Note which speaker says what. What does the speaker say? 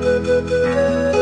Speaker 1: Música